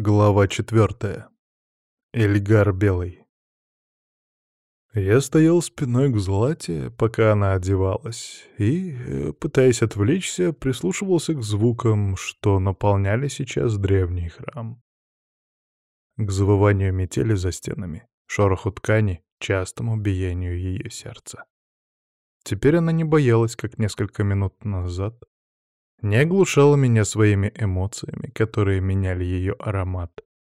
Глава четвертая. Эльгар Белый. Я стоял спиной к Злате, пока она одевалась, и, э, пытаясь отвлечься, прислушивался к звукам, что наполняли сейчас древний храм. К завыванию метели за стенами, шороху ткани, частому биению ее сердца. Теперь она не боялась, как несколько минут назад, не оглушала меня своими эмоциями, которые меняли ее аромат,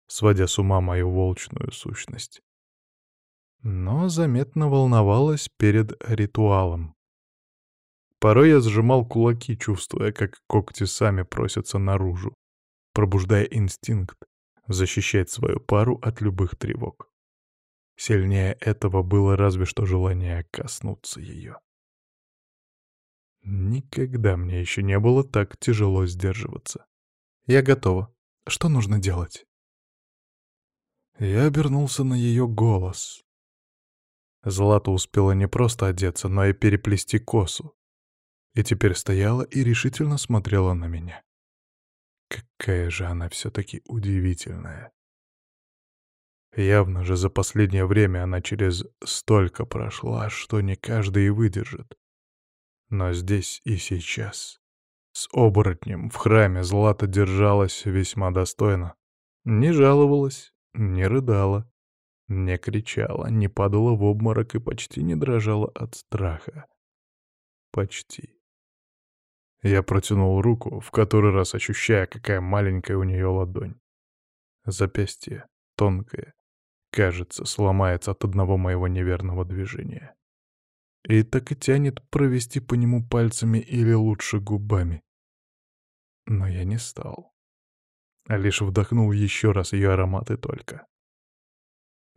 сводя с ума мою волчную сущность. Но заметно волновалась перед ритуалом. Порой я сжимал кулаки, чувствуя, как когти сами просятся наружу, пробуждая инстинкт защищать свою пару от любых тревог. Сильнее этого было разве что желание коснуться ее. Никогда мне еще не было так тяжело сдерживаться. Я готова. Что нужно делать? Я обернулся на ее голос. Злата успела не просто одеться, но и переплести косу. И теперь стояла и решительно смотрела на меня. Какая же она все-таки удивительная. Явно же за последнее время она через столько прошла, что не каждый и выдержит. Но здесь и сейчас. С оборотнем в храме Злата держалась весьма достойно. Не жаловалась, не рыдала, не кричала, не падала в обморок и почти не дрожала от страха. Почти. Я протянул руку, в который раз ощущая, какая маленькая у нее ладонь. Запястье, тонкое, кажется, сломается от одного моего неверного движения и так и тянет провести по нему пальцами или лучше губами. Но я не стал, а лишь вдохнул еще раз ее ароматы только.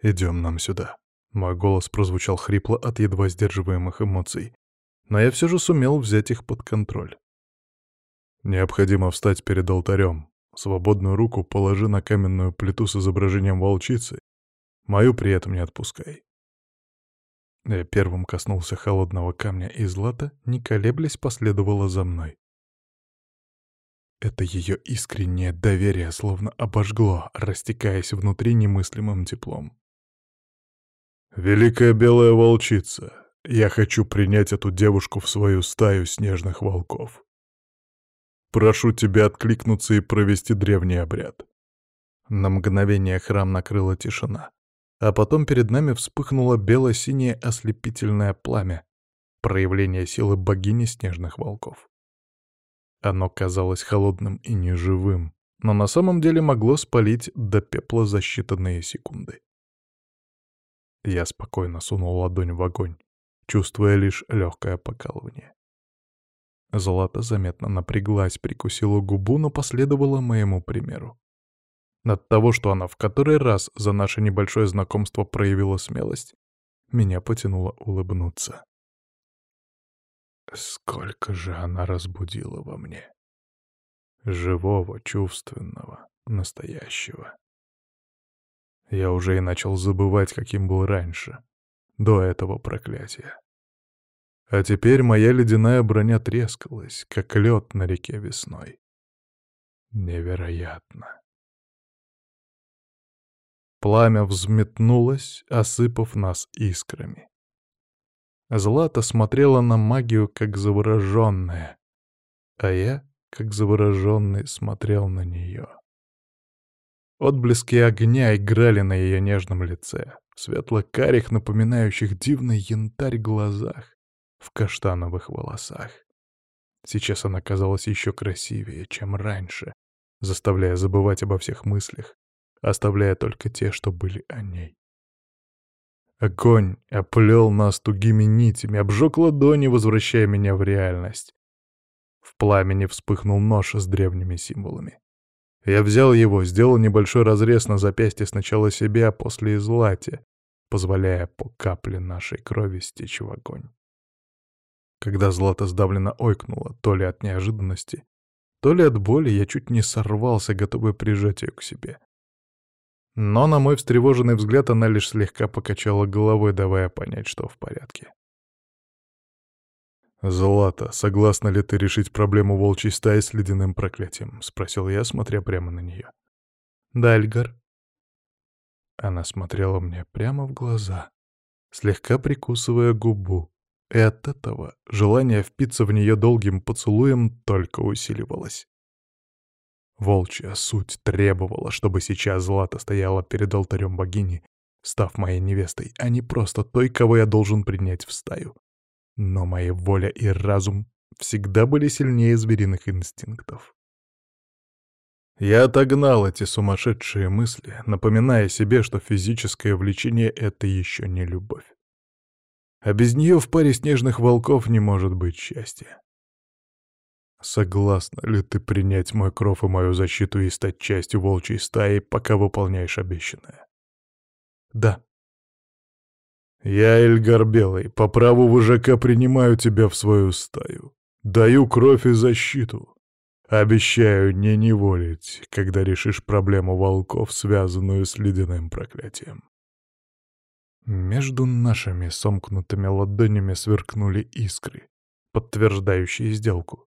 «Идем нам сюда». Мой голос прозвучал хрипло от едва сдерживаемых эмоций, но я все же сумел взять их под контроль. Необходимо встать перед алтарем, свободную руку положи на каменную плиту с изображением волчицы, мою при этом не отпускай. Я первым коснулся холодного камня, и Злата, не колеблясь, последовала за мной. Это ее искреннее доверие словно обожгло, растекаясь внутри немыслимым теплом. «Великая белая волчица, я хочу принять эту девушку в свою стаю снежных волков. Прошу тебя откликнуться и провести древний обряд». На мгновение храм накрыла тишина. А потом перед нами вспыхнуло бело-синее ослепительное пламя, проявление силы богини снежных волков. Оно казалось холодным и неживым, но на самом деле могло спалить до пепла за считанные секунды. Я спокойно сунул ладонь в огонь, чувствуя лишь легкое покалывание. Злата заметно напряглась, прикусила губу, но последовала моему примеру. От того, что она в который раз за наше небольшое знакомство проявила смелость, меня потянуло улыбнуться. Сколько же она разбудила во мне. Живого, чувственного, настоящего. Я уже и начал забывать, каким был раньше, до этого проклятия. А теперь моя ледяная броня трескалась, как лед на реке весной. Невероятно. Пламя взметнулось, осыпав нас искрами. Злата смотрела на магию, как завороженная, а я, как завороженный, смотрел на нее. Отблески огня играли на ее нежном лице, светло-карих, напоминающих дивный янтарь глазах, в каштановых волосах. Сейчас она казалась еще красивее, чем раньше, заставляя забывать обо всех мыслях, оставляя только те, что были о ней. Огонь оплел нас тугими нитями, обжег ладони, возвращая меня в реальность. В пламени вспыхнул нож с древними символами. Я взял его, сделал небольшой разрез на запястье сначала себе, а после и злате, позволяя по капле нашей крови стечь в огонь. Когда злато сдавленно ойкнуло, то ли от неожиданности, то ли от боли, я чуть не сорвался, готовый прижать ее к себе. Но на мой встревоженный взгляд она лишь слегка покачала головой, давая понять, что в порядке. «Злата, согласна ли ты решить проблему волчьей стаи с ледяным проклятием?» — спросил я, смотря прямо на нее. «Да, Эльгар». Она смотрела мне прямо в глаза, слегка прикусывая губу, и от этого желание впиться в нее долгим поцелуем только усиливалось. Волчья суть требовала, чтобы сейчас Злата стояла перед алтарем богини, став моей невестой, а не просто той, кого я должен принять в стаю. Но моя воля и разум всегда были сильнее звериных инстинктов. Я отогнал эти сумасшедшие мысли, напоминая себе, что физическое влечение — это еще не любовь. А без нее в паре снежных волков не может быть счастья. Согласна ли ты принять мой кров и мою защиту и стать частью волчьей стаи, пока выполняешь обещанное? Да. Я, Эльгар Белый, по праву ВЖК принимаю тебя в свою стаю. Даю кровь и защиту. Обещаю не неволить, когда решишь проблему волков, связанную с ледяным проклятием. Между нашими сомкнутыми ладонями сверкнули искры, подтверждающие сделку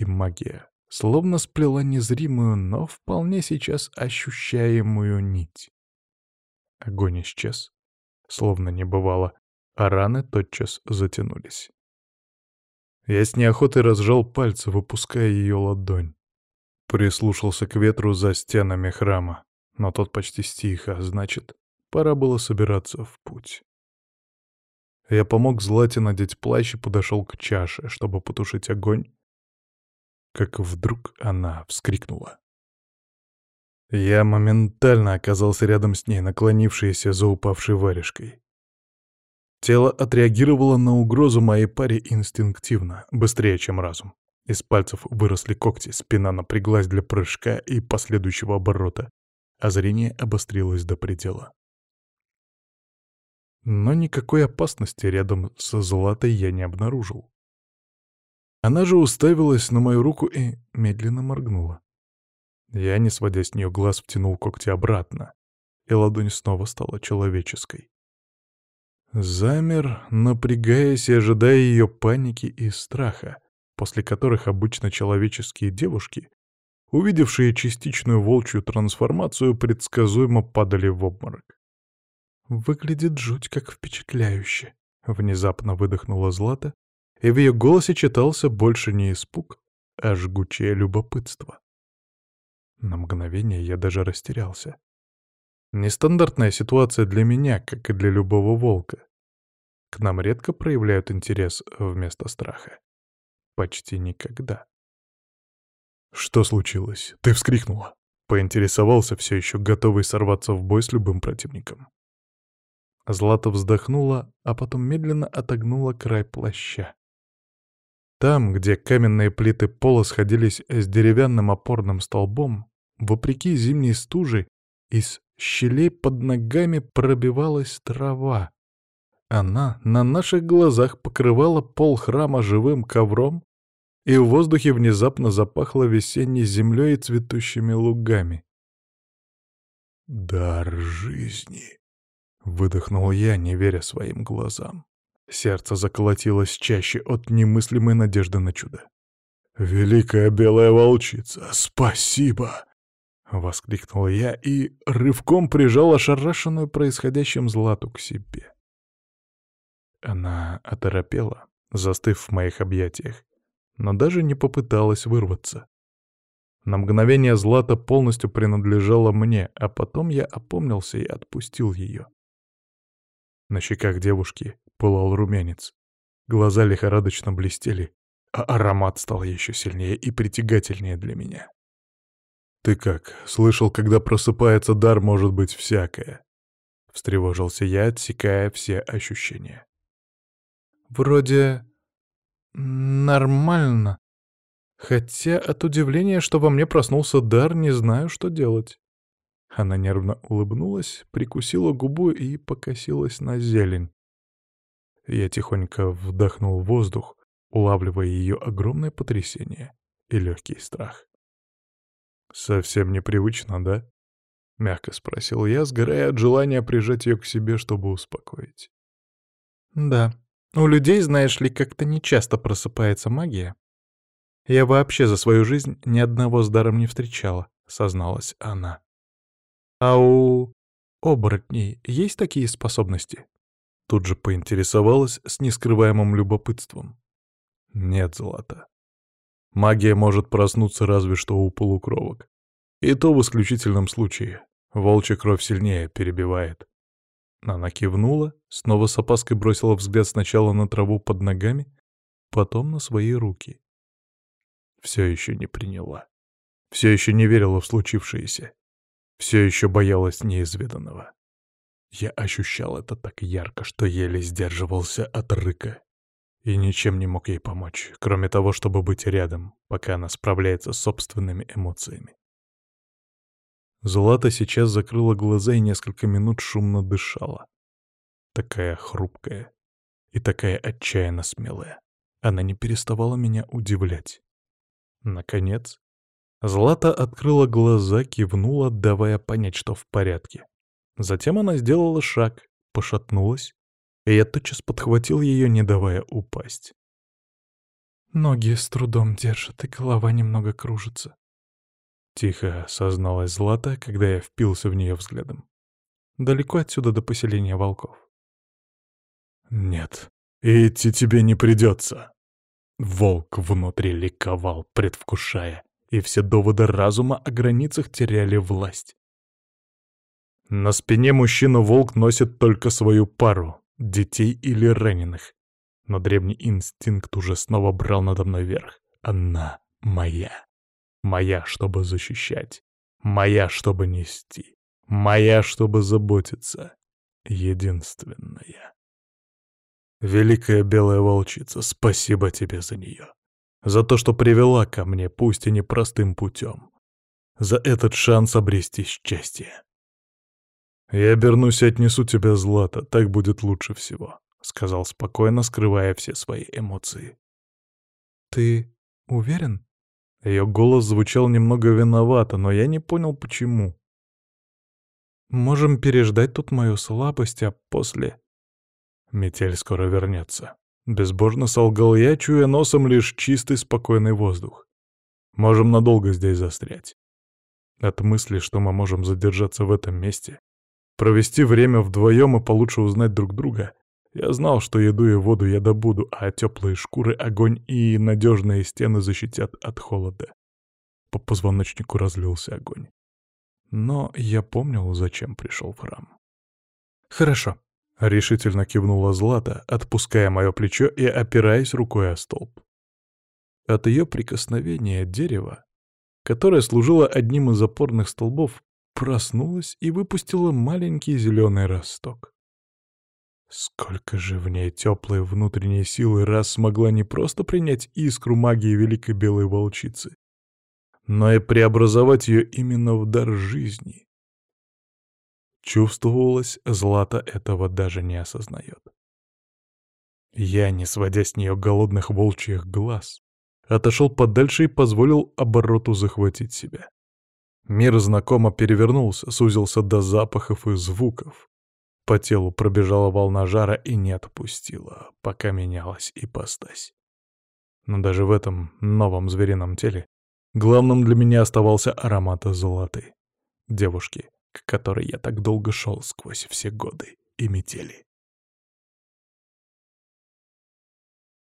и магия словно сплела незримую, но вполне сейчас ощущаемую нить. Огонь исчез, словно не бывало, а раны тотчас затянулись. Я с неохотой разжал пальцы, выпуская ее ладонь. Прислушался к ветру за стенами храма, но тот почти стих, а значит, пора было собираться в путь. Я помог Злате надеть плащ и подошел к чаше, чтобы потушить огонь, как вдруг она вскрикнула. Я моментально оказался рядом с ней, наклонившейся за упавшей варежкой. Тело отреагировало на угрозу моей паре инстинктивно, быстрее, чем разум. Из пальцев выросли когти, спина напряглась для прыжка и последующего оборота, а зрение обострилось до предела. Но никакой опасности рядом со Златой я не обнаружил. Она же уставилась на мою руку и медленно моргнула. Я, не сводя с нее глаз, втянул когти обратно, и ладонь снова стала человеческой. Замер, напрягаясь и ожидая ее паники и страха, после которых обычно человеческие девушки, увидевшие частичную волчью трансформацию, предсказуемо падали в обморок. «Выглядит жуть как впечатляюще», — внезапно выдохнула Злата, и в ее голосе читался больше не испуг, а жгучее любопытство. На мгновение я даже растерялся. Нестандартная ситуация для меня, как и для любого волка. К нам редко проявляют интерес вместо страха. Почти никогда. «Что случилось? Ты вскрикнула!» Поинтересовался, все еще готовый сорваться в бой с любым противником. Злата вздохнула, а потом медленно отогнула край плаща. Там, где каменные плиты пола сходились с деревянным опорным столбом, вопреки зимней стуже, из щелей под ногами пробивалась трава. Она на наших глазах покрывала пол храма живым ковром, и в воздухе внезапно запахло весенней землей и цветущими лугами. «Дар жизни!» — выдохнул я, не веря своим глазам. Сердце заколотилось чаще от немыслимой надежды на чудо. «Великая белая волчица, спасибо!» — воскликнул я и рывком прижал ошарашенную происходящим Злату к себе. Она оторопела, застыв в моих объятиях, но даже не попыталась вырваться. На мгновение Злата полностью принадлежала мне, а потом я опомнился и отпустил ее. На щеках девушки пылал румянец. Глаза лихорадочно блестели, а аромат стал еще сильнее и притягательнее для меня. «Ты как, слышал, когда просыпается дар, может быть всякое?» Встревожился я, отсекая все ощущения. «Вроде... нормально. Хотя от удивления, что во мне проснулся дар, не знаю, что делать». Она нервно улыбнулась, прикусила губу и покосилась на зелень. Я тихонько вдохнул воздух, улавливая ее огромное потрясение и легкий страх. «Совсем непривычно, да?» — мягко спросил я, сгорая от желания прижать ее к себе, чтобы успокоить. «Да, у людей, знаешь ли, как-то нечасто просыпается магия. Я вообще за свою жизнь ни одного с даром не встречала», — созналась она. «А у оборотней есть такие способности?» Тут же поинтересовалась с нескрываемым любопытством. «Нет, Злата. Магия может проснуться разве что у полукровок. И то в исключительном случае. Волчья кровь сильнее перебивает. Она кивнула, снова с опаской бросила взгляд сначала на траву под ногами, потом на свои руки. Все еще не приняла. Все еще не верила в случившееся. Все еще боялась неизведанного. Я ощущал это так ярко, что еле сдерживался от рыка. И ничем не мог ей помочь, кроме того, чтобы быть рядом, пока она справляется с собственными эмоциями. Злата сейчас закрыла глаза и несколько минут шумно дышала. Такая хрупкая и такая отчаянно смелая. Она не переставала меня удивлять. Наконец, Злата открыла глаза, кивнула, давая понять, что в порядке. Затем она сделала шаг, пошатнулась, и я тотчас подхватил ее, не давая упасть. Ноги с трудом держат, и голова немного кружится. Тихо созналась Злата, когда я впился в нее взглядом. Далеко отсюда до поселения волков. «Нет, идти тебе не придется». Волк внутри ликовал, предвкушая, и все доводы разума о границах теряли власть. На спине мужчина-волк носит только свою пару — детей или раненых. Но древний инстинкт уже снова брал надо мной верх. Она моя. Моя, чтобы защищать. Моя, чтобы нести. Моя, чтобы заботиться. Единственная. Великая белая волчица, спасибо тебе за нее. За то, что привела ко мне, пусть и непростым путем. За этот шанс обрести счастье. «Я обернусь и отнесу тебя, Злата, так будет лучше всего», — сказал спокойно, скрывая все свои эмоции. «Ты уверен?» Ее голос звучал немного виновато, но я не понял, почему. «Можем переждать тут мою слабость, а после...» «Метель скоро вернется». Безбожно солгал я, чуя носом лишь чистый спокойный воздух. «Можем надолго здесь застрять». От мысли, что мы можем задержаться в этом месте, провести время вдвоем и получше узнать друг друга, я знал, что еду и воду я добуду, а теплые шкуры, огонь и надежные стены защитят от холода. По позвоночнику разлился огонь. Но я помнил, зачем пришел в храм. «Хорошо», — решительно кивнула Злата, отпуская мое плечо и опираясь рукой о столб. От ее прикосновения дерево, которое служило одним из опорных столбов, проснулось и выпустило маленький зеленый росток. Сколько же в ней теплой внутренней силы раз смогла не просто принять искру магии Великой Белой Волчицы, но и преобразовать ее именно в дар жизни. Чувствовалось, Злата этого даже не осознает. Я, не сводя с нее голодных волчьих глаз, отошел подальше и позволил обороту захватить себя. Мир знакомо перевернулся, сузился до запахов и звуков. По телу пробежала волна жара и не отпустила, пока менялась ипостась. Но даже в этом новом зверином теле главным для меня оставался аромат золоты. Девушки, к которой я так долго шел сквозь все годы и метели.